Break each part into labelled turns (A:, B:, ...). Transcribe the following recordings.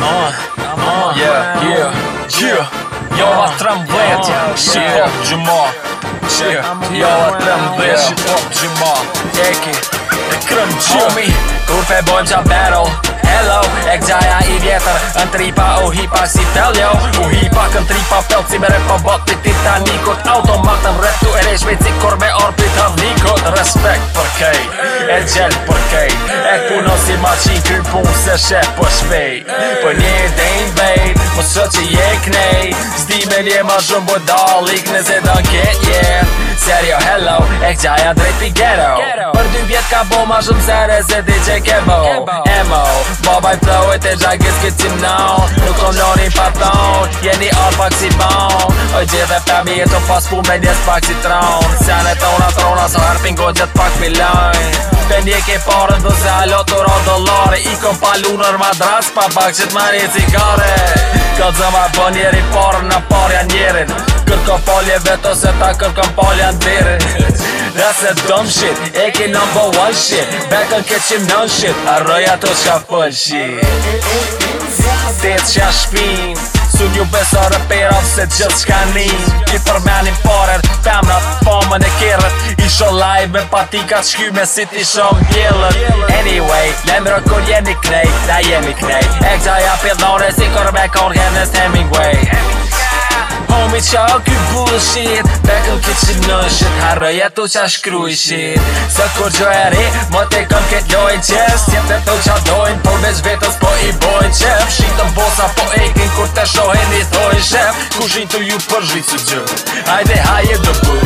A: I'm on, I'm yeah, yeah, yeah Jo a trembet, shqip hop gjima Jo a trembet, shqip hop gjima Eki, e krem gjumi Kur fe bojmë qa battle, hello E gjaja i vjetër, në u hipa si tell U hipa kën tripa pëllë, si mere pa botit titanikot Automatën rëtu e reshme cikur me orpit hëvnikot Respekt për kej, e gjelë për kej E puno si maqin kërë punë se shep për shpej Për një e dejnë bejt, më sëqë që je Zdi me lje ma shumë bëj po dalik në zedan ke jenë serio hello E gjaja drejt i ghetto Për dy vjet ka bo ma shumë sere se ti që kebo Emo Bobaj flowet e gjagis këtë si mnon Nuk kom lori pa thon Jeni all pak si bon O gjithë e femi e të pas pu me njës pak si tron Sjane tona trona sa harpin go gjithë pak mi lojn Pendje ke parën dhe se halot të rot dolari I kom pa lunër madras Pa bak që t'ma rejt i gare Ka të zëma bë njeri parën Në parë janë njerin Kërko falje vetë ose ta kërko në falje në dherë Dhe se dumb shit E ki number one shit Back on catch him shit A roja to shka full shit Tëtë qa shpin Su një besa rëpera Se gjithë qka një Ki përmenim parër Femna pomën e kërët shon live Me patikat shky me si ti shon bjellën Anyway, lembro kur jeni krejt, da jemi krejt E kja ja pjellore si kur me kon Hennes Hemingway Homi qa o kjo bullshit Pekën kjo që nëshit Harë jetu qa shkryshit Se kur gjo e ri Më te këm ket lojnë qef Sjetë të të qa dojnë Por veç vetës po i bojnë qef Shqitën bosa po e Kur të shohen i thonë shëf kushin të ju përgjit së gjë Ajde haje do ku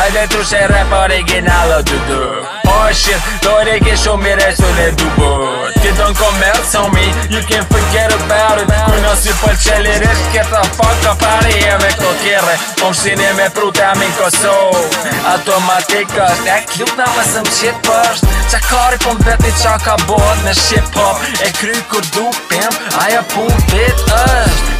A: Ajde të shë rap originalo të dë O po, shit, do e reke shumë i resu dhe du bo Ti ton ko me You can forget about it Kuj në si pëll qeli rish Get fuck up Ari e me këto kjerë Po më shini me pruta mi në Kosovë Automatika është E kjut në më sëm qit përsh Qa kari po më qa ka bot Në shqip hop E kry kur du pimp, Aja pun të është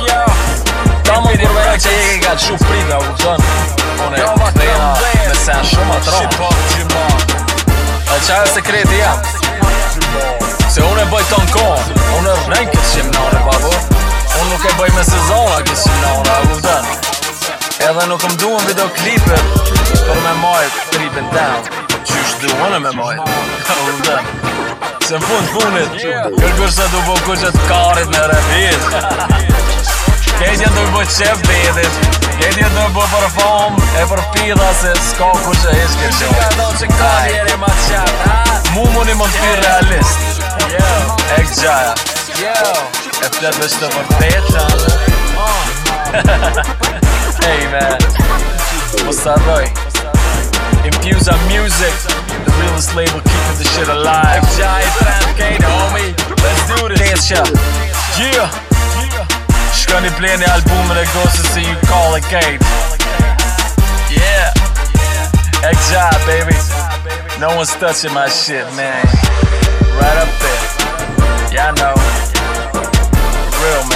A: ka që prida u dhën Unë e më me sen shumë atë rëmë E qa e sekreti jam Se unë e bëj të në konë Unë e rënë këtë që më në në babu Unë nuk e bëj me sezona këtë që më në në u dhën Edhe nuk më duhen video klipër Për me majtë tripin down Qysh duhen e me majtë U dhën Se në fundë funit Kërgur se du bëgur që të karit me revit Genien door wordt chef beders. Genien door wordt voor vorm en voor pilas en skakors en isket zo. Mumun i mund blir realist. Ek jaja. Ek blir best av beta. Hey oh. man. Mosaroi. Infuse our music. The realest label keeping the shit alive. Jai Trankade, homie. Let's do this. Dance, yeah. Gonna play Skønni album that goes to see you call it gate Yeah Exile baby No one's touching my shit man Right up there Yeah I know Real man